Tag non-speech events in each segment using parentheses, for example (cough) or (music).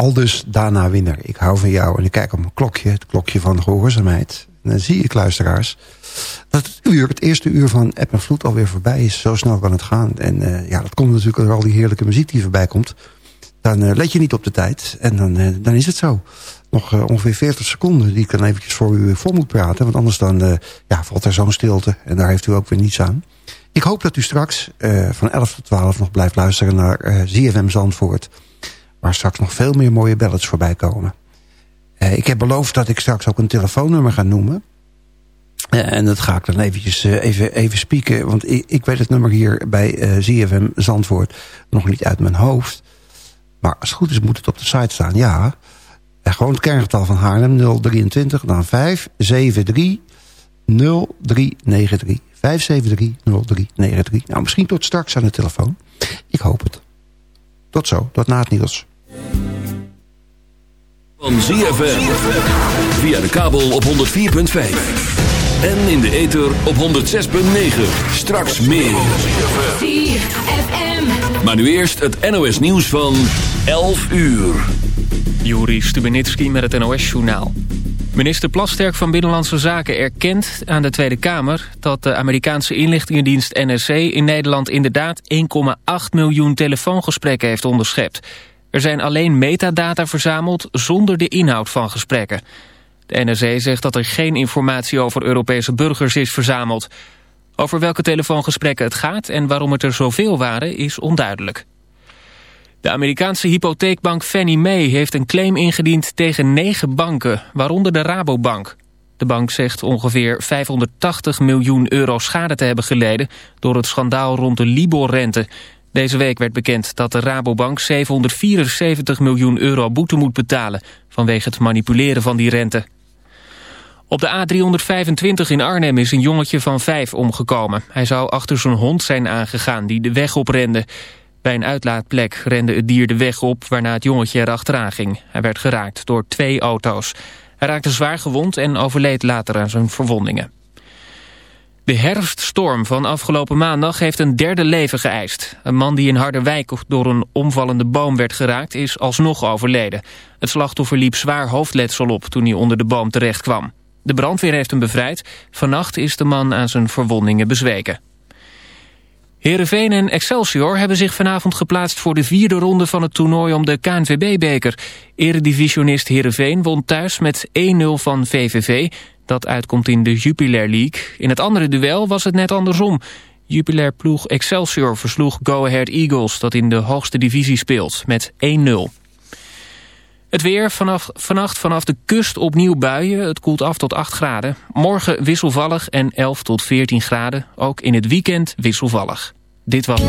Aldus Dana Winner. Ik hou van jou en ik kijk op mijn klokje. Het klokje van de gehoorzaamheid. En dan zie ik, luisteraars, dat het uur, het eerste uur van App en Vloed alweer voorbij is. Zo snel kan het gaan. En uh, ja, dat komt natuurlijk door al die heerlijke muziek die voorbij komt. Dan uh, let je niet op de tijd. En dan, uh, dan is het zo. Nog ongeveer 40 seconden die ik dan eventjes voor u vol moet praten. Want anders dan ja, valt er zo'n stilte. En daar heeft u ook weer niets aan. Ik hoop dat u straks van 11 tot 12 nog blijft luisteren naar ZFM Zandvoort. Waar straks nog veel meer mooie ballads voorbij komen. ik heb beloofd dat ik straks ook een telefoonnummer ga noemen. Uh, en dat ga ik dan eventjes uh, even, even spieken. Want ik, ik weet het nummer hier bij eh, ZFM Zandvoort nog niet uit mijn hoofd. Maar als het goed is moet het op de site staan. Ja, gewoon het kerngetal van Haarlem 023 dan 573 0393. 573 0393. Nou, misschien tot straks aan de telefoon. Ik hoop het. Tot zo, tot na het nieuws. Van ZFM. Via de kabel op 104.5. En in de ether op 106.9. Straks meer. Maar nu eerst het NOS nieuws van 11 uur. Juri Stubenitski met het NOS-journaal. Minister Plasterk van Binnenlandse Zaken erkent aan de Tweede Kamer... dat de Amerikaanse inlichtingendienst NSC in Nederland inderdaad 1,8 miljoen telefoongesprekken heeft onderschept. Er zijn alleen metadata verzameld zonder de inhoud van gesprekken. De NRC zegt dat er geen informatie over Europese burgers is verzameld. Over welke telefoongesprekken het gaat en waarom het er zoveel waren is onduidelijk. De Amerikaanse hypotheekbank Fannie Mae heeft een claim ingediend tegen negen banken, waaronder de Rabobank. De bank zegt ongeveer 580 miljoen euro schade te hebben geleden door het schandaal rond de Libor-rente. Deze week werd bekend dat de Rabobank 774 miljoen euro boete moet betalen vanwege het manipuleren van die rente. Op de A325 in Arnhem is een jongetje van vijf omgekomen. Hij zou achter zijn hond zijn aangegaan die de weg oprende. Bij een uitlaatplek rende het dier de weg op waarna het jongetje erachteraan ging. Hij werd geraakt door twee auto's. Hij raakte zwaar gewond en overleed later aan zijn verwondingen. De herfststorm van afgelopen maandag heeft een derde leven geëist. Een man die in Harderwijk door een omvallende boom werd geraakt is alsnog overleden. Het slachtoffer liep zwaar hoofdletsel op toen hij onder de boom terecht kwam. De brandweer heeft hem bevrijd. Vannacht is de man aan zijn verwondingen bezweken. Heerenveen en Excelsior hebben zich vanavond geplaatst voor de vierde ronde van het toernooi om de KNVB-beker. Eredivisionist Heerenveen won thuis met 1-0 van VVV. Dat uitkomt in de Jupiler League. In het andere duel was het net andersom. Jupiler ploeg Excelsior versloeg Go Ahead Eagles dat in de hoogste divisie speelt met 1-0. Het weer vanaf, vannacht vanaf de kust opnieuw buien. Het koelt af tot 8 graden. Morgen wisselvallig en 11 tot 14 graden. Ook in het weekend wisselvallig. Dit was...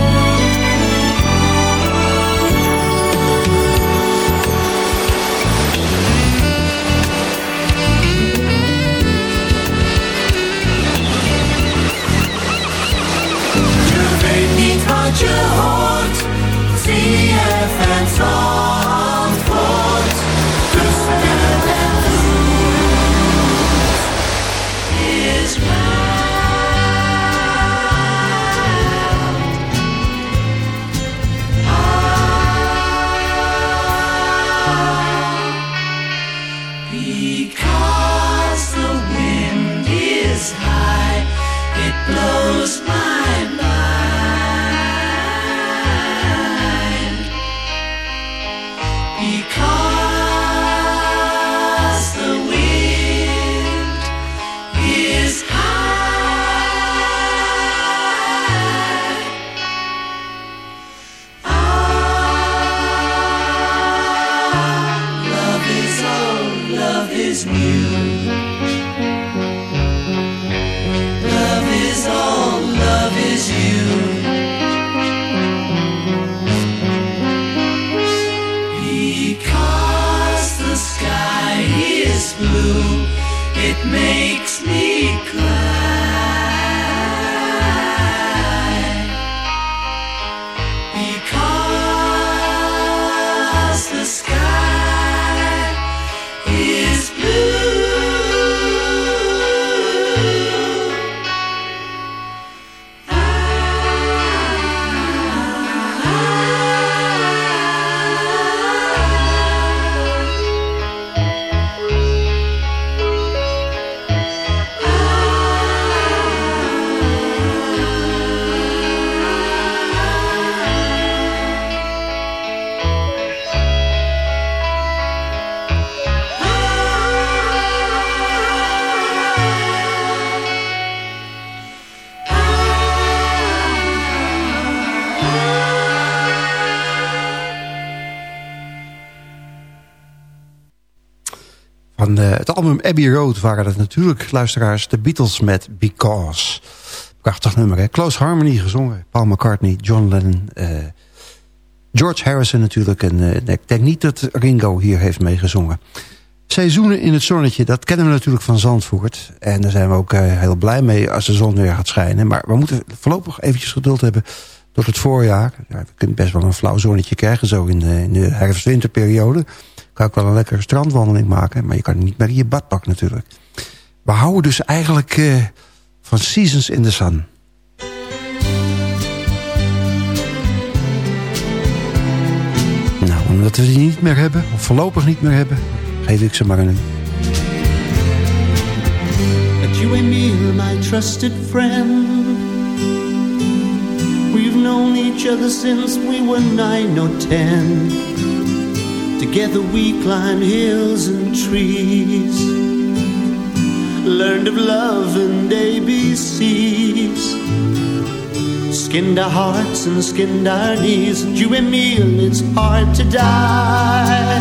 het album Abbey Road waren dat natuurlijk, luisteraars, de Beatles met Because. Prachtig nummer, hè? Close Harmony gezongen. Paul McCartney, John Lennon, uh, George Harrison natuurlijk. En uh, ik denk niet dat Ringo hier heeft meegezongen. Seizoenen in het zonnetje, dat kennen we natuurlijk van Zandvoort. En daar zijn we ook heel blij mee als de zon weer gaat schijnen. Maar we moeten voorlopig eventjes geduld hebben tot het voorjaar. Ja, we kunnen best wel een flauw zonnetje krijgen zo in de, in de herfst-winterperiode. Kan ik wel een lekkere strandwandeling maken. Maar je kan niet meer in je badpak natuurlijk. We houden dus eigenlijk uh, van Seasons in the Sun. Nou, omdat we die niet meer hebben, of voorlopig niet meer hebben, geef ik ze maar een. And me, my trusted friend We've known each other since we were or Together we climbed hills and trees. Learned of love and ABCs Skinned our hearts and skinned our knees. And You and me, it's hard to die.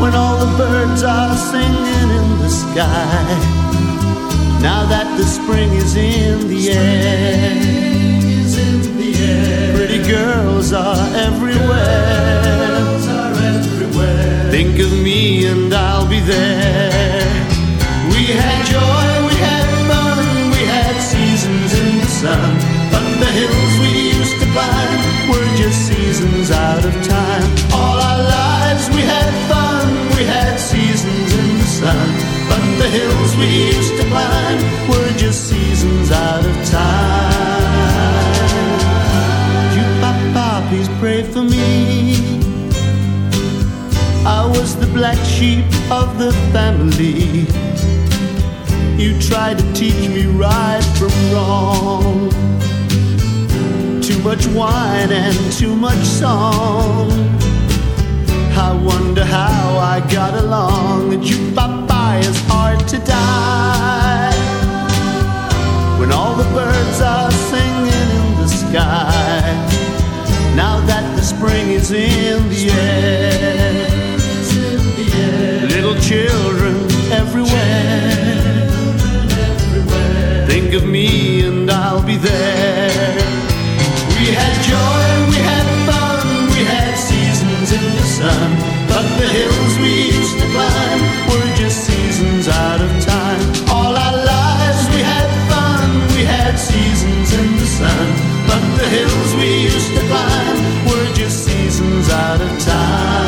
When all the birds are singing in the sky. Now that the spring is in the air. Pretty girls are everywhere Think of me and I'll be there. We had joy, we had fun We had seasons in the sun. But the hills we used to climb Were just seasons out of time. All our lives we had fun We had seasons in the sun. But the hills we used black sheep of the family. You tried to teach me right from wrong. Too much wine and too much song. I wonder how I got along. And you, Papa, is hard to die. When all the birds are singing in the sky. Now that the spring is in the air. Children everywhere. Think of me and I'll be there. We had joy, we had fun, we had seasons in the sun. But the hills we used to climb were just seasons out of time. All our lives we had fun, we had seasons in the sun. But the hills we used to climb were just seasons out of time.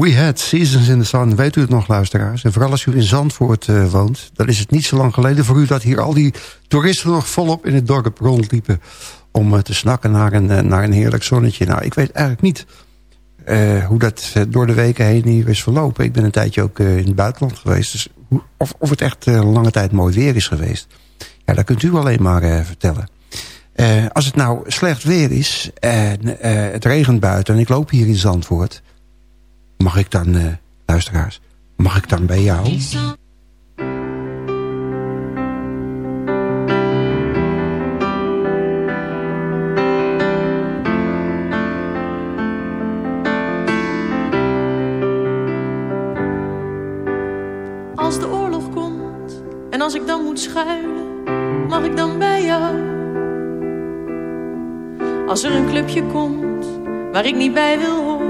We had Seasons in the Sun. Weet u het nog, luisteraars? En vooral als u in Zandvoort uh, woont... dan is het niet zo lang geleden voor u... dat hier al die toeristen nog volop in het dorp rondliepen... om uh, te snakken naar een, uh, naar een heerlijk zonnetje. Nou, ik weet eigenlijk niet hoe dat door de weken heen hier is verlopen. Ik ben een tijdje ook in het buitenland geweest. Dus of, of het echt lange tijd mooi weer is geweest... ja, dat kunt u alleen maar vertellen. als het nou slecht weer is en het regent buiten... en ik loop hier in Zandvoort... Mag ik dan, uh, luisteraars, mag ik dan bij jou? Als de oorlog komt en als ik dan moet schuilen, mag ik dan bij jou? Als er een clubje komt waar ik niet bij wil horen,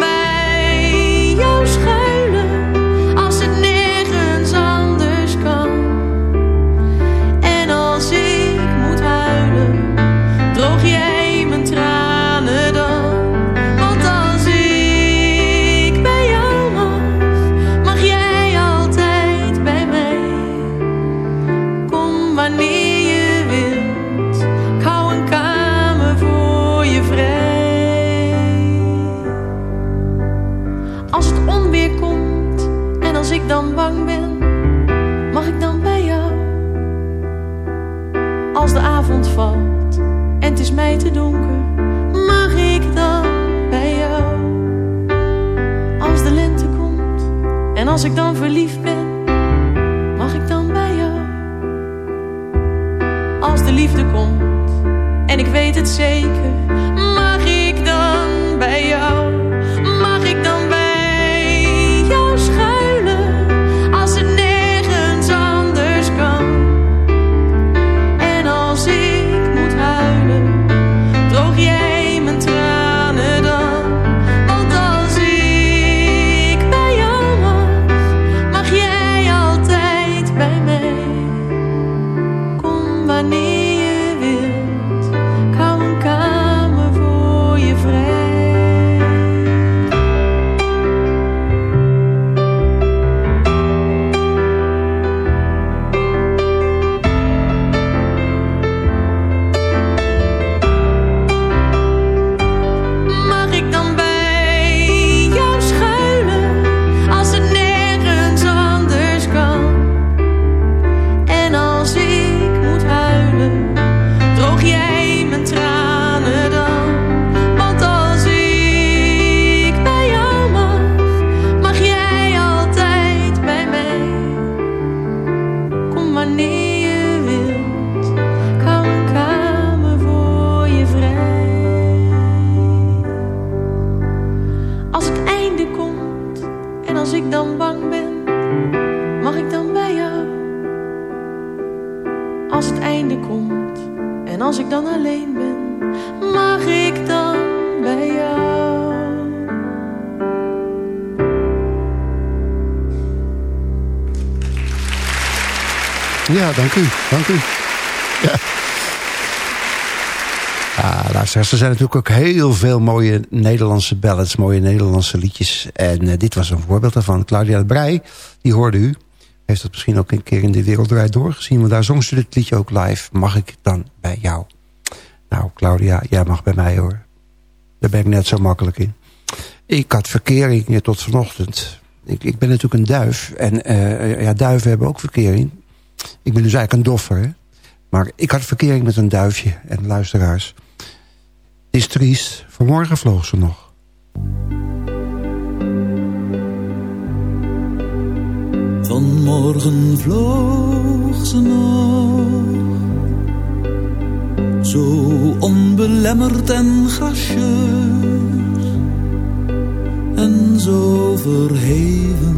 dank u. Ja. Luisteraars, er zijn natuurlijk ook heel veel mooie Nederlandse ballads, mooie Nederlandse liedjes. En eh, dit was een voorbeeld daarvan. Claudia de Brij, die hoorde u. Heeft dat misschien ook een keer in de Wereldrijd doorgezien. Want daar zong ze dit liedje ook live. Mag ik dan bij jou? Nou, Claudia, jij mag bij mij hoor. Daar ben ik net zo makkelijk in. Ik had verkering eh, tot vanochtend. Ik, ik ben natuurlijk een duif. En eh, ja, duiven hebben ook verkering. Ik ben dus eigenlijk een doffer. Hè? Maar ik had verkering met een duifje. En luisteraars. Is triest. Vanmorgen vloog ze nog. Vanmorgen vloog ze nog, zo onbelemmerd en gracieus, en zo verheven,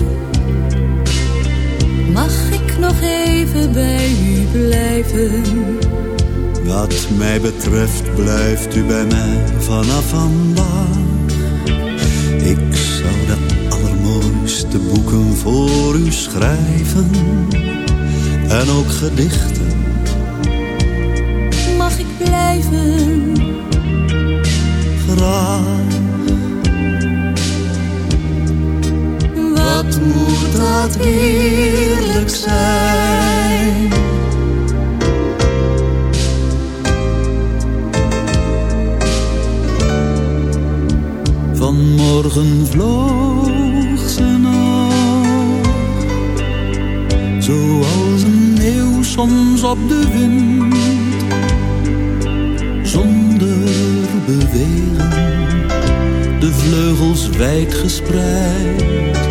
Mag ik nog even blijven. Wat mij betreft blijft u bij mij vanaf vandaag. Ik zou de allermooiste boeken voor u schrijven. En ook gedichten. Mag ik blijven? Graag. Moet dat heerlijk zijn? Vanmorgen vloog ze nog, zoals een eeuw soms op de wind, zonder bewegen, de vleugels wijd gespreid.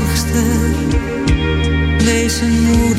een verzorgster, wees moeder.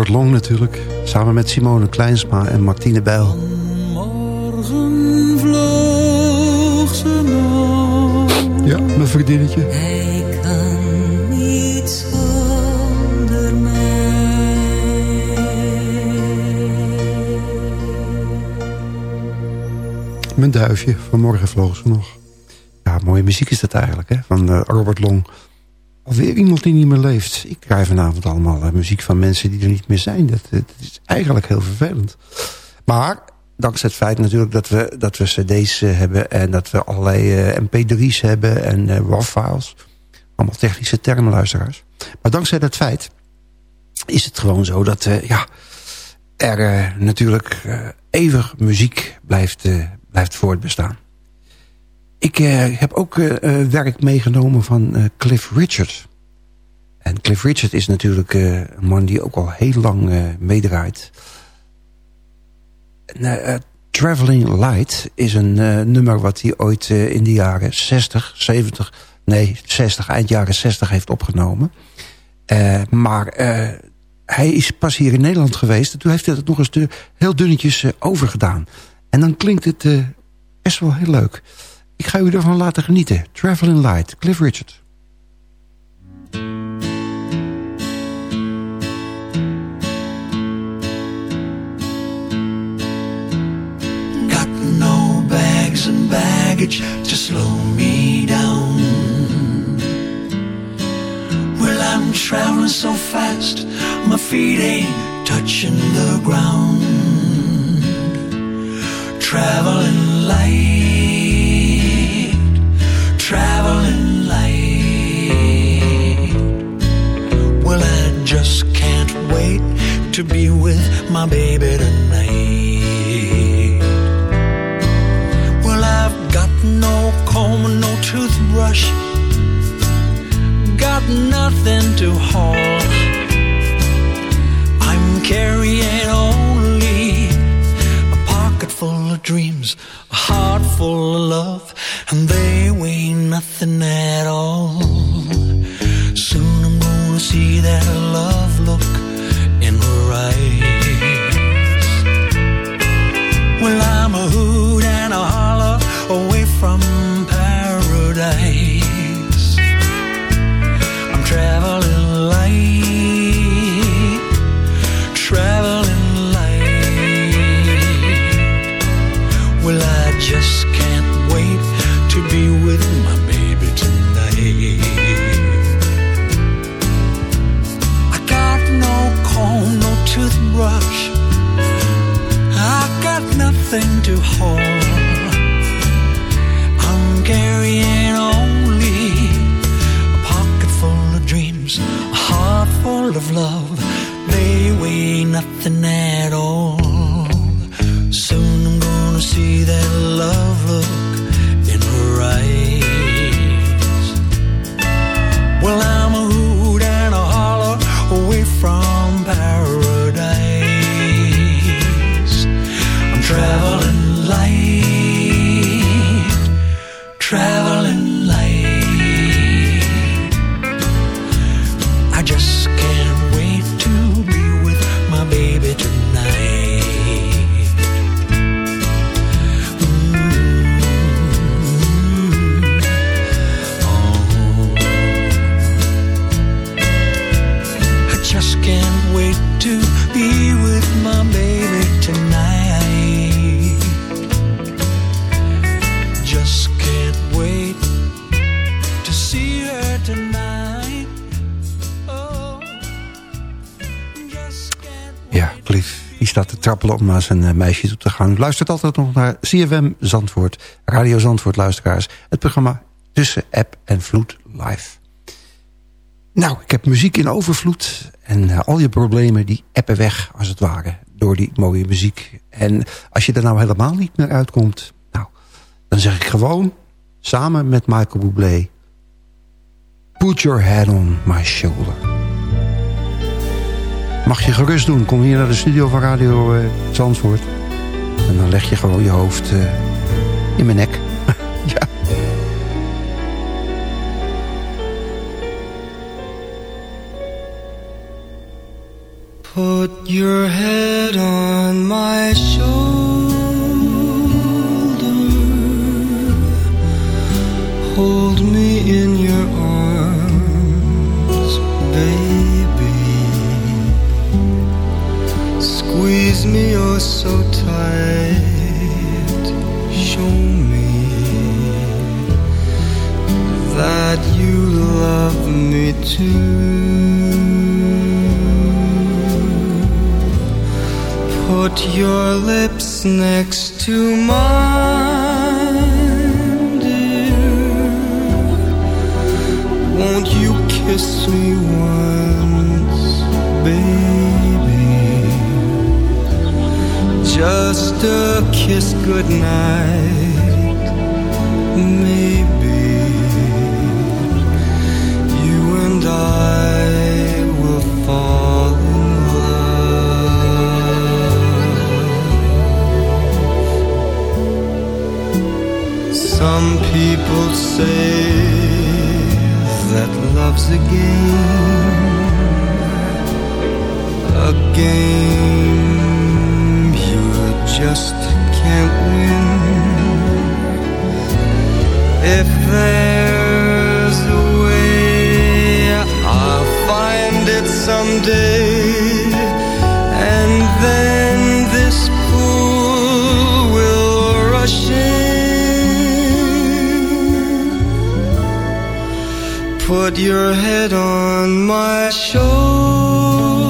Robert Long natuurlijk. Samen met Simone Kleinsma en Martine Bijl. Morgen vloog ze nog. Ja, mijn vriendinnetje. Hij kan niet zonder mij. Mijn duifje, vanmorgen vloog ze nog. Ja, mooie muziek is dat eigenlijk, hè? Van eh, Robert Long. Alweer iemand die niet meer leeft. Ik krijg vanavond allemaal eh, muziek van mensen die er niet meer zijn. Dat, dat is eigenlijk heel vervelend. Maar, dankzij het feit natuurlijk dat we, dat we cd's eh, hebben... en dat we allerlei eh, mp3's hebben en eh RAW-files. Allemaal technische termen, luisteraars. Maar dankzij dat feit is het gewoon zo dat... eh, ja, er eh, natuurlijk eh, eeuwig muziek blijft, eh, blijft voortbestaan. Ik eh, heb ook eh, eh, werk meegenomen van Cliff Richard. En Cliff Richard is natuurlijk een man die ook al heel lang meedraait. Traveling Light is een nummer wat hij ooit in de jaren 60, 70, nee 60, eind jaren 60 heeft opgenomen. Maar hij is pas hier in Nederland geweest. En toen heeft hij het nog eens heel dunnetjes overgedaan. En dan klinkt het best wel heel leuk. Ik ga u ervan laten genieten. Traveling Light, Cliff Richard. Got no bags and baggage to slow me down. Well, I'm traveling so fast, my feet ain't touching the ground. Traveling light, traveling light. Well, I just can't wait to be with my baby tonight. Well, I've got no comb, no toothbrush, got nothing to haul. I'm carrying only a pocket full of dreams, a heart full of love, and they weigh nothing at all. Naar zijn eh, meisje toe te gaan. U luistert altijd nog naar CFM Zandvoort, Radio Zandvoort luisteraars. Het programma Tussen App en Vloed live. Nou, ik heb muziek in overvloed. En eh, al je problemen die appen weg, als het ware, door die mooie muziek. En als je er nou helemaal niet meer uitkomt... Nou, dan zeg ik gewoon, samen met Michael Bublé... Put your head on my shoulder. Mag je gerust doen. Kom hier naar de studio van Radio eh, Zandvoort. En dan leg je gewoon je hoofd eh, in mijn nek. (laughs) ja. Put your head on my shoulder. Hold me in your arms, baby. Squeeze me oh so tight. Show me that you love me too. Put your lips next to mine, dear. Won't you kiss me once, baby? Just a kiss goodnight, maybe. You and I will fall in love. Some people say that love's a game, a game just can't win. If there's a way, I'll find it someday. And then this pool will rush in. Put your head on my shoulder.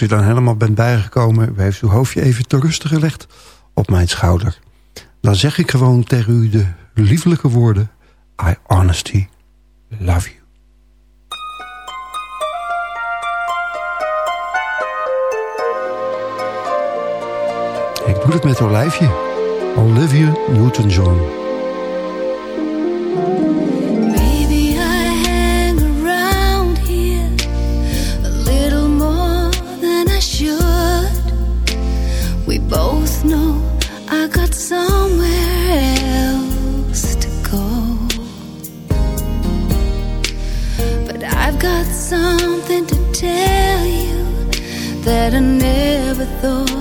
als u dan helemaal bent bijgekomen... u heeft uw hoofdje even te rusten gelegd op mijn schouder. Dan zeg ik gewoon tegen u de lieflijke woorden... I honestly love you. Ik doe het met olijfje. Olivia Newton-John. that I never thought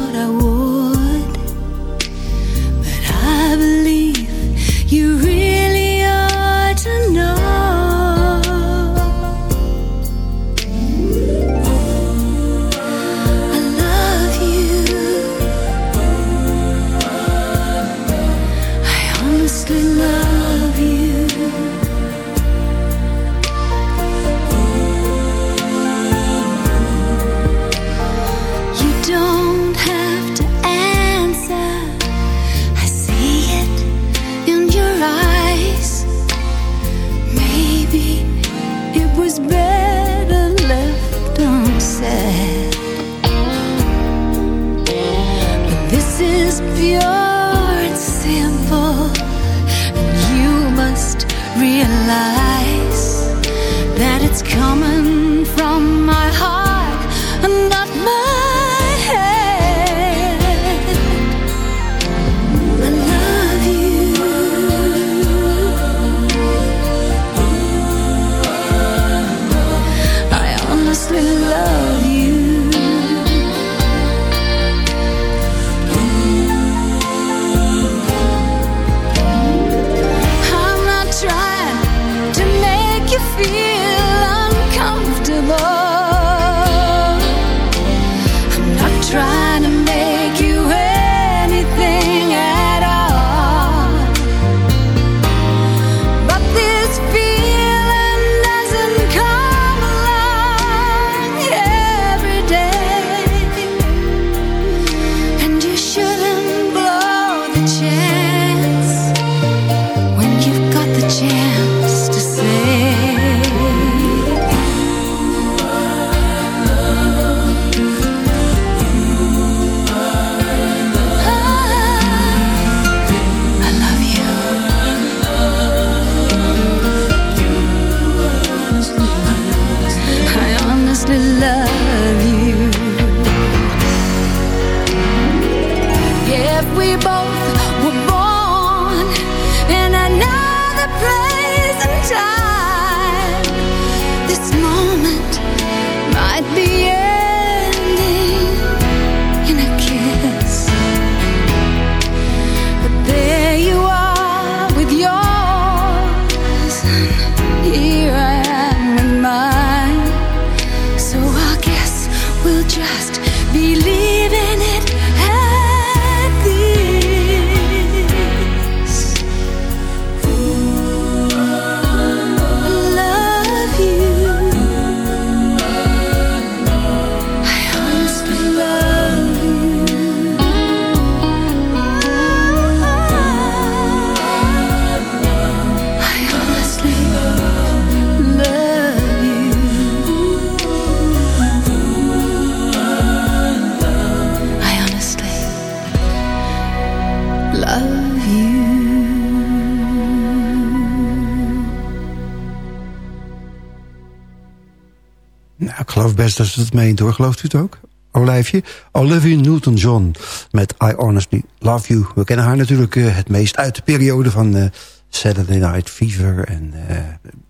best als het meent hoor. Gelooft u het ook? Olijfje? Olivia Newton-John met I Honestly Love You. We kennen haar natuurlijk uh, het meest uit de periode van uh, Saturday Night Fever... en uh,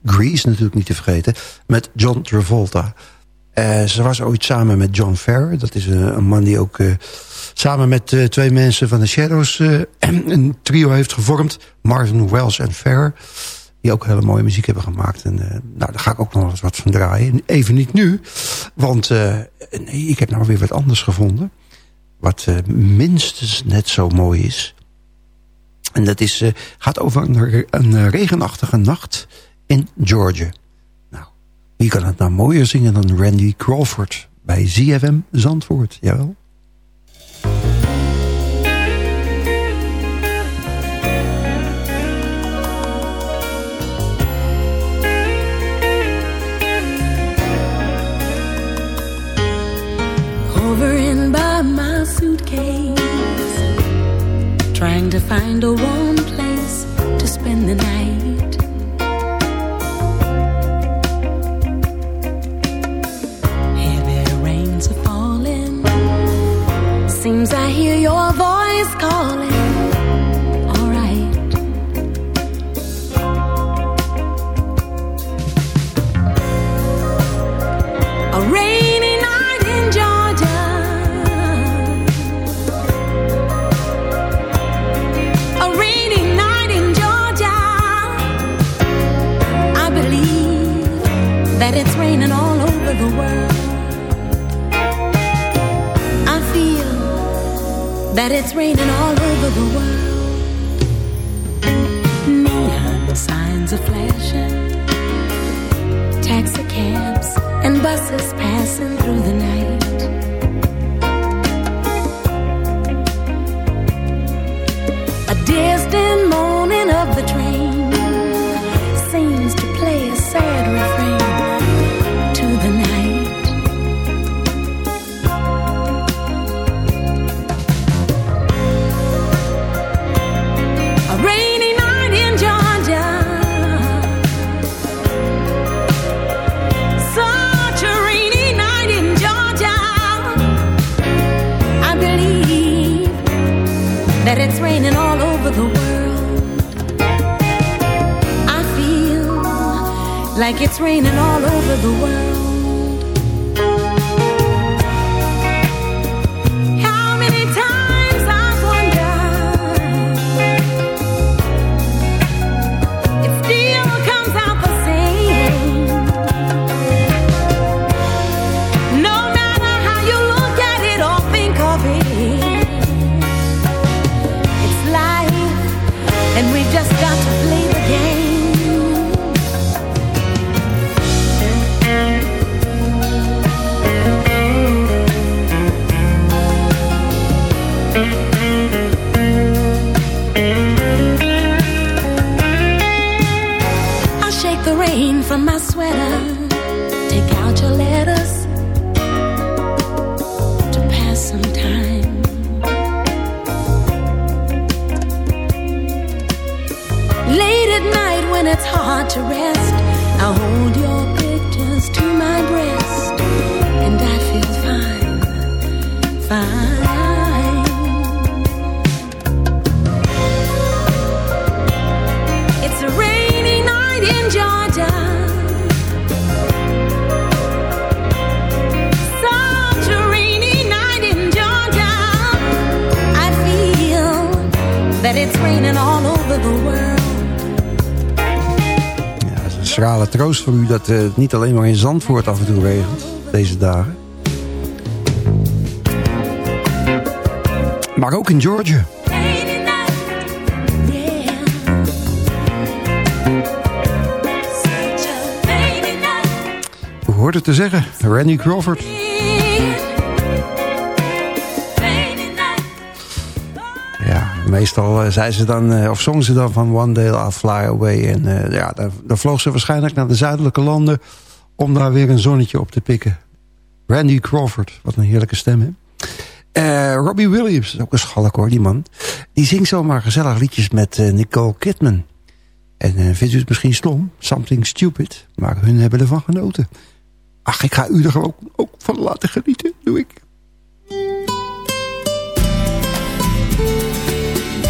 Grease natuurlijk niet te vergeten, met John Travolta. ze was ooit samen met John Ferrer. Dat is een man die ook samen met twee mensen van de Shadows... (clears throat) een trio heeft gevormd, Marvin Wells en Ferrer die ook hele mooie muziek hebben gemaakt. En uh, nou, daar ga ik ook nog eens wat van draaien. Even niet nu, want uh, nee, ik heb nou weer wat anders gevonden. Wat uh, minstens net zo mooi is. En dat is, gaat over een, een, regenachtige nacht in Georgia. Nou, wie kan het nou mooier zingen dan Randy Crawford bij ZFM Zandvoort? Jawel. Trying to find a warm place to spend the night. Troost voor u dat het niet alleen maar in Zandvoort af en toe regent. Deze dagen. Maar ook in Georgia. U hoort het te zeggen, Randy Crawford. Meestal uh, zei ze dan, uh, of zongen ze dan van One Day I'll Fly Away. En uh, ja, dan vloog ze waarschijnlijk naar de zuidelijke landen om daar weer een zonnetje op te pikken. Randy Crawford, wat een heerlijke stem, hè? Robbie Williams, ook een schalk hoor, die man. Die zingt zomaar gezellig liedjes met Nicole Kidman. En vindt u het misschien stom, something stupid. Maar hun hebben ervan genoten. Ach, ik ga u er ook, ook van laten genieten, doe ik.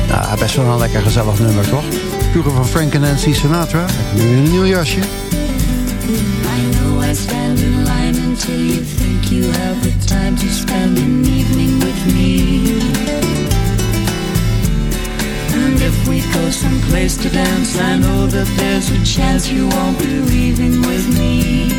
Nou, best wel een lekker gezellig nummer, toch? Vroeger van Frank en Nancy Sinatra. Nu een nieuw jasje. I know I stand in line until you think you have the time to spend an evening with me. And if we go someplace to dance, I know that there's a chance you won't be leaving with me.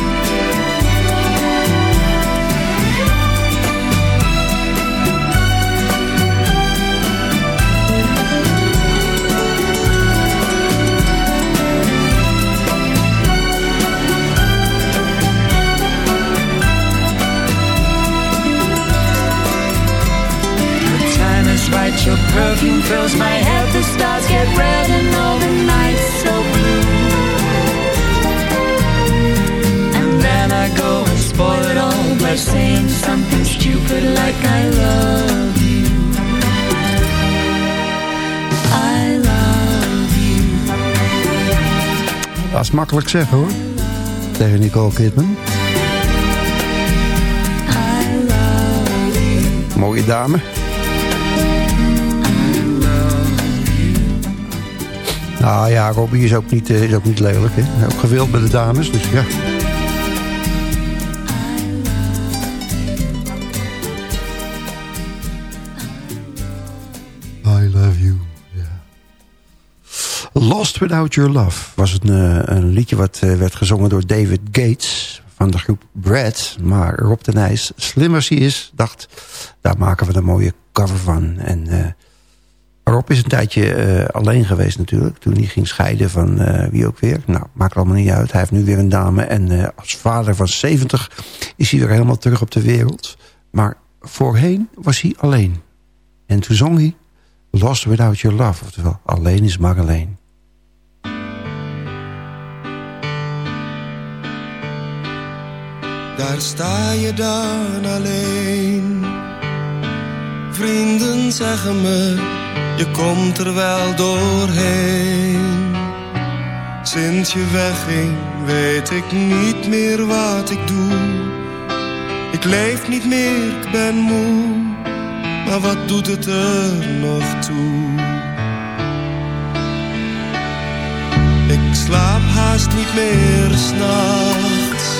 Your perfume fills my head, the stars get red and all the nights so blue. And then I go and spoil it all by saying something stupid like I love you. I love you. Dat is makkelijk zeggen hoor. Tegen Nicole Kidman. I love you. Mooie dame. Nou ja, Robbie is ook niet, eh, is ook niet lelijk. Hè? Ook gewild bij de dames, dus ja. I love you. ja. Lost Without Your Love was een, eh, een liedje wat eh, werd gezongen door David Gates van de groep Brad. Maar Rob de Nijs, slim als hij is, dacht, daar maken we een mooie cover van. En Rob is een tijdje eh, alleen geweest natuurlijk. Toen hij ging scheiden van eh, wie ook weer. Nou, maakt allemaal niet uit. Hij heeft nu weer een dame. En eh, als vader van 70 is hij weer helemaal terug op de wereld. Maar voorheen was hij alleen. En toen zong hij Lost Without Your Love. Oftewel, alleen is maar alleen. Daar sta je dan alleen. Vrienden zeggen me, je komt er wel doorheen. Sinds je wegging, weet ik niet meer wat ik doe. Ik leef niet meer, ik ben moe. Maar wat doet het er nog toe? Ik slaap haast niet meer s'nachts.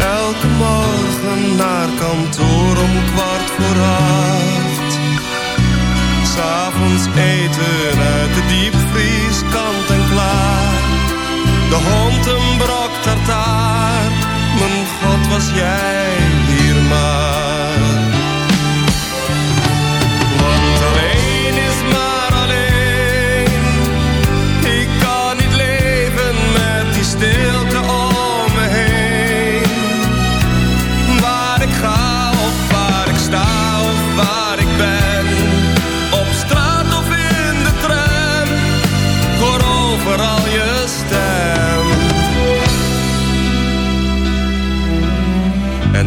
Elke morgen naar kantoor om kwart voor acht. S'avonds eten uit de diepvries, kant en klaar. De hond een brok tartaar. Mijn god, was jij hier maar.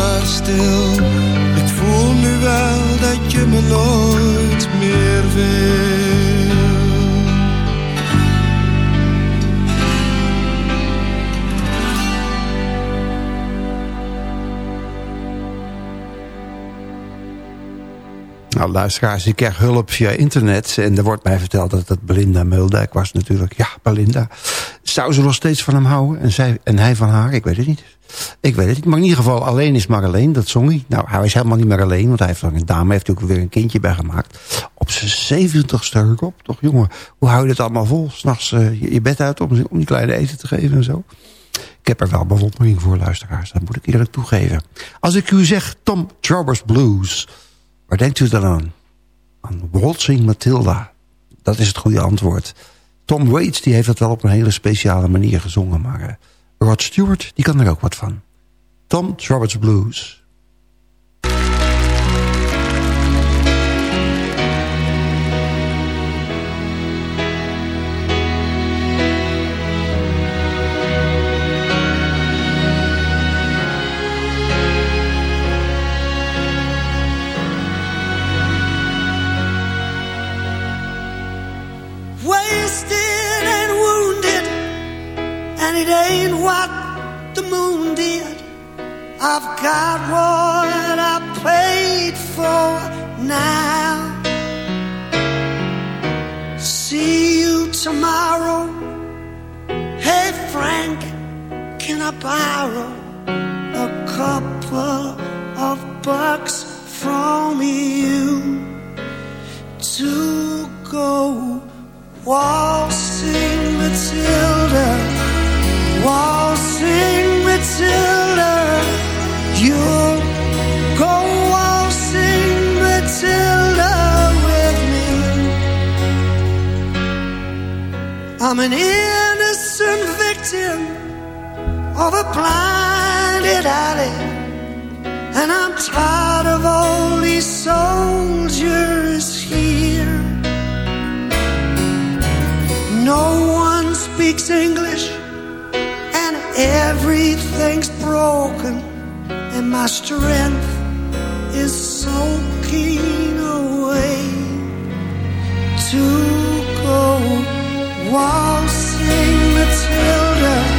Maar stil. Ik voel nu wel luisteraars, ik krijg hulp via internet. En er wordt mij verteld dat het Belinda Muldijk was natuurlijk. Ja, Belinda. Zou ze nog steeds van hem houden? En, zij, en hij van haar? Ik weet het niet. Ik weet het niet. Maar in ieder geval, alleen is maar alleen. Dat zong. Nou, hij is helemaal niet meer alleen. Want hij heeft een dame heeft ook weer een kindje bij gemaakt. Op zijn zeventigste Rob. Toch jongen, hoe hou je het allemaal vol? S'nachts uh, je, je bed uit om, om die kleine eten te geven en zo. Ik heb er wel bewondering voor, luisteraars. Dat moet ik eerlijk toegeven. Als ik u zeg Tom Travers Blues... Waar denkt u dan aan? Aan Waltzing Matilda. Dat is het goede antwoord. Tom Waits die heeft dat wel op een hele speciale manier gezongen. Maar uh, Rod Stewart die kan er ook wat van. Tom Roberts Blues. It ain't what the moon did. I've got what I paid for now. See you tomorrow. Hey Frank, can I borrow a couple of bucks from you to go waltzing Matilda? I'm an innocent victim of a blinded alley. And I'm tired of all these soldiers here. No one speaks English and Everything's broken, and my strength is soaking away. To go waltzing Matilda,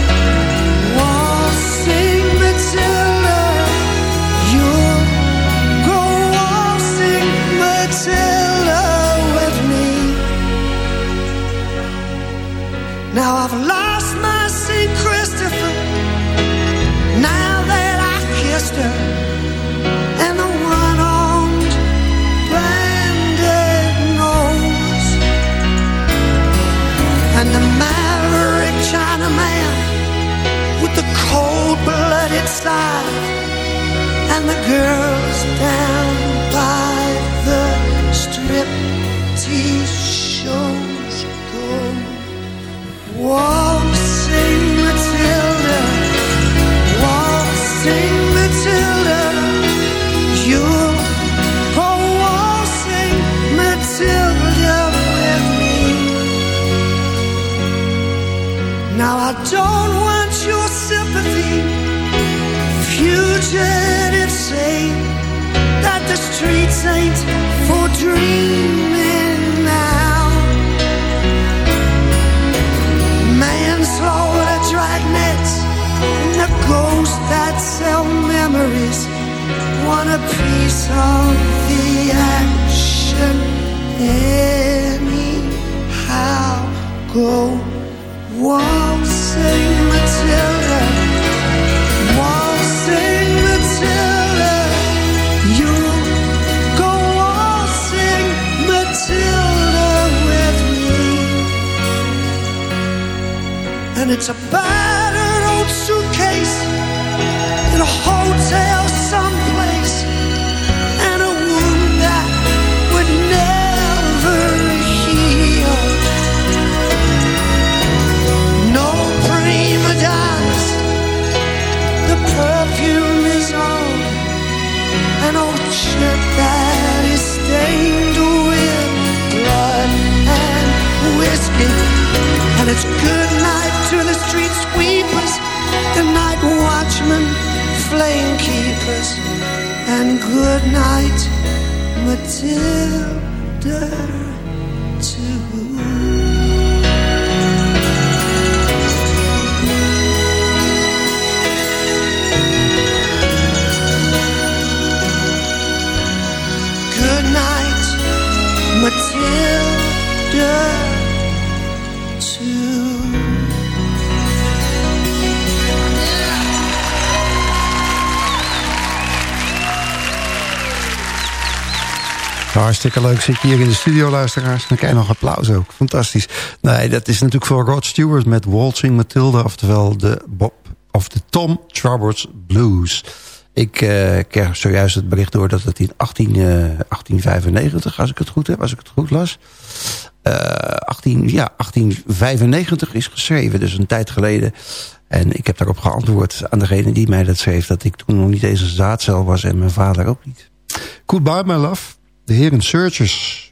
cold-blooded and the girls down by the strip tease shows go. Waltzing saint for dreaming now. And the ghosts that sell memories want a piece of the action. Anyhow, go waltzing until. It's a battered old suitcase in a hotel someplace and a wound that would never heal. No prima donnas, the perfume is on an old shirt that is stained with blood and whiskey. And it's good flame keepers, and good night, Matilda. Good night, Matilda, Hartstikke leuk zit je hier in de studio, luisteraars. Dan krijg je nog applaus ook. Fantastisch. Nee, dat is natuurlijk voor Rod Stewart met Waltzing Matilda... oftewel de Bob of de Tom Roberts Blues. Ik eh, kreeg zojuist het bericht door dat het in 18, eh, 1895... als ik het goed heb, als ik het goed las... eh, 18, ja, 1895 is geschreven, dus een tijd geleden. En ik heb daarop geantwoord aan degene die mij dat schreef... dat ik toen nog niet eens een zaadcel was en mijn vader ook niet. Goodbye, my love. De heren Searchers.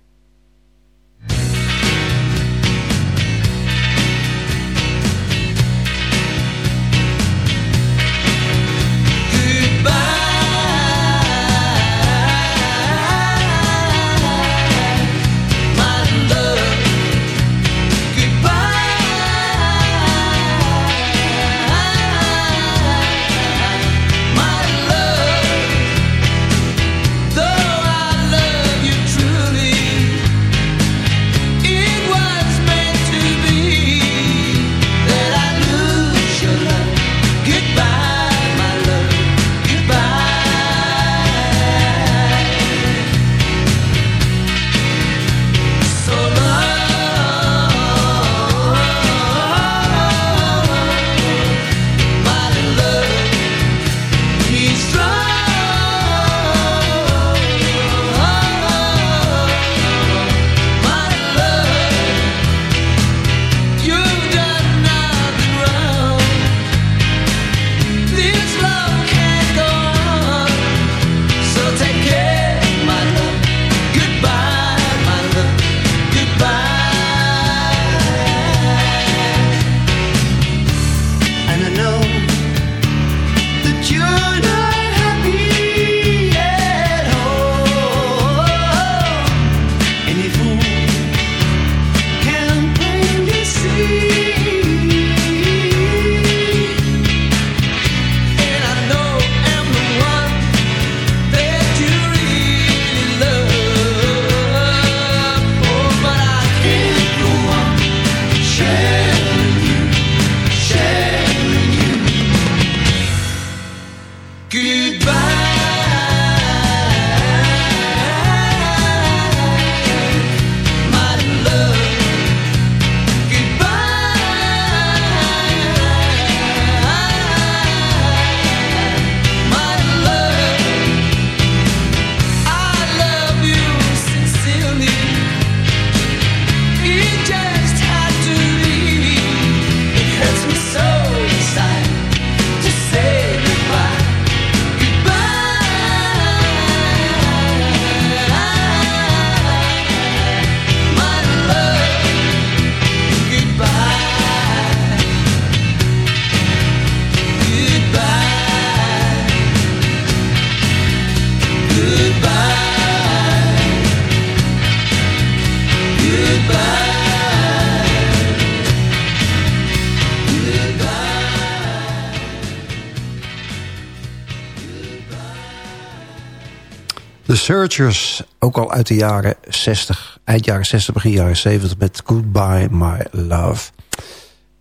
Searchers, ook al uit de jaren 60, eind jaren 60, begin jaren 70... met Goodbye My Love.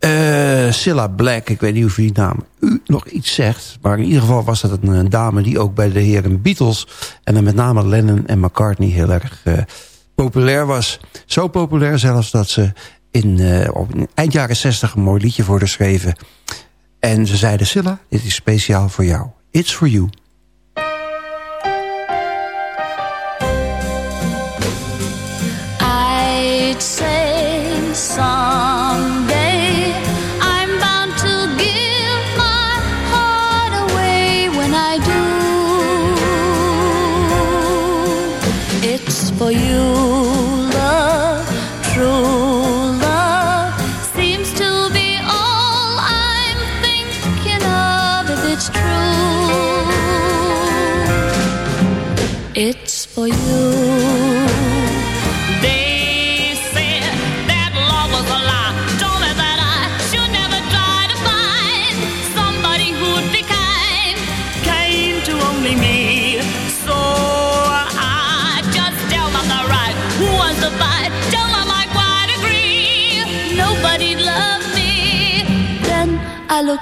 Uh, Cilla Black, ik weet niet of die naam u nog iets zegt... maar in ieder geval was dat een, dame die ook bij de heren Beatles... en dan met name Lennon en McCartney heel erg uh, populair was. Zo populair zelfs dat ze in, uh, op in eind jaren 60 een mooi liedje voor haar schreven. En ze zeiden, Cilla, dit is speciaal voor jou. It's for you. say something.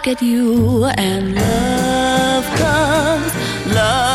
At you. And love comes, love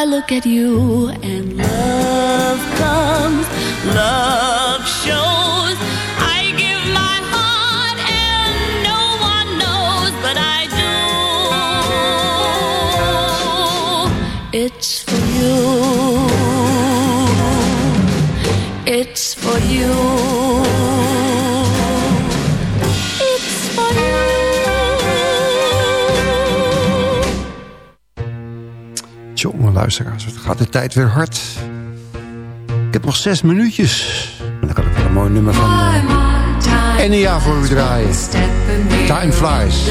I look at you and love comes, love shows. I give my heart and no one knows, but I do. It's for you. It's for you. Luisteraars, wat gaat de tijd weer hard. Ik heb nog zes minuutjes. En dan kan ik wel een mooi nummer van uh, Enya voor u draaien. Time flies.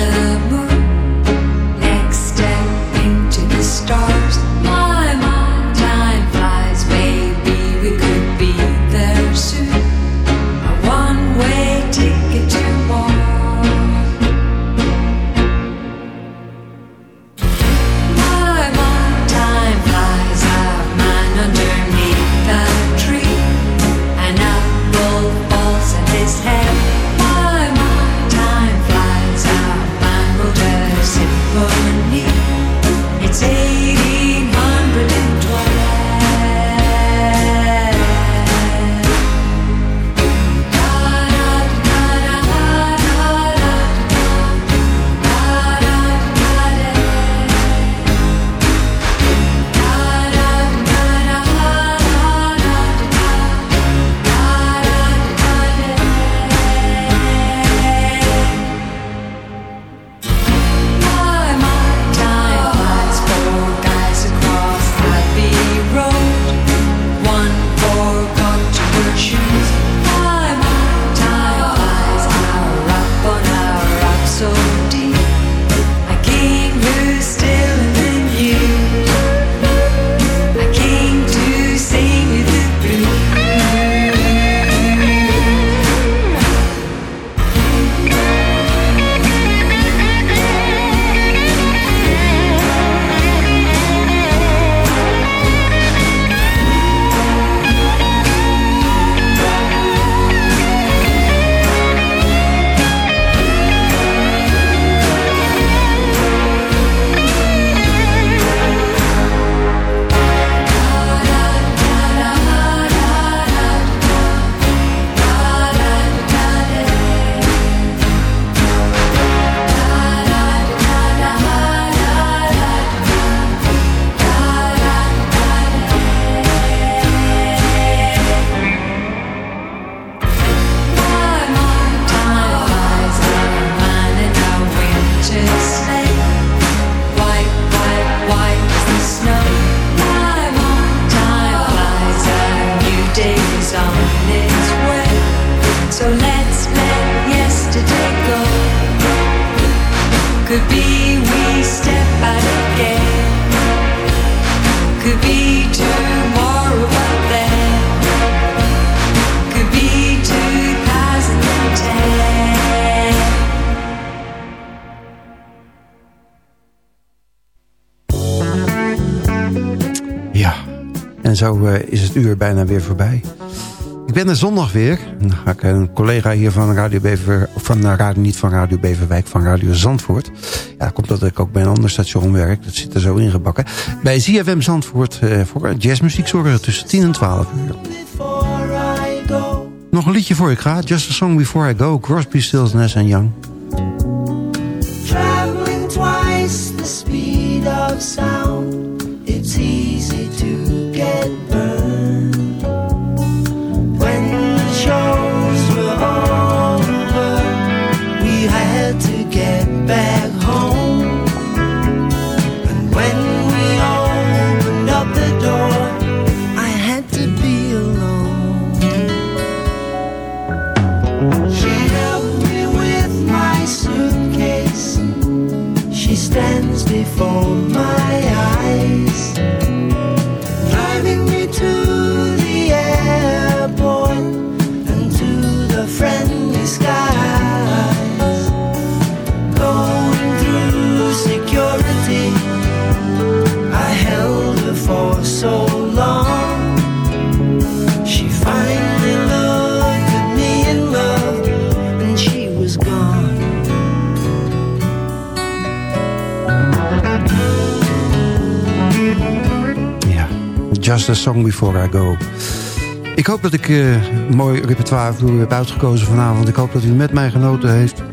En zo is het uur bijna weer voorbij. Ik ben er zondag weer. Dan ga ik een collega hier van Radio Bever, van niet van Radio Beverwijk, van Radio Zandvoort. Ja, komt dat ik ook bij een ander station werk. Dat zit er zo ingebakken. Bij ZFM Zandvoort uh, voor jazzmuziek zorgen tussen 10 en 12 uur. Nog een liedje voor ik ga. Just a Song Before I Go. Crosby, Stills, Nash Young. Traveling twice the speed of sound. It's easy get A Song Before I Go. Ik hoop dat ik uh, een mooi repertoire voor u heb uitgekozen vanavond. Ik hoop dat u met mij genoten heeft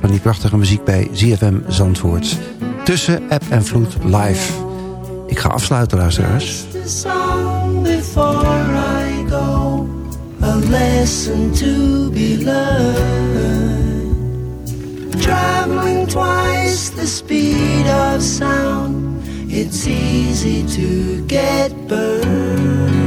van die prachtige muziek bij ZFM Zandvoort. Tussen app en vloed live. Ik ga afsluiten, luisteraars. Song before I go, a lesson to be learned. Traveling twice the speed of sound, It's easy to get burned.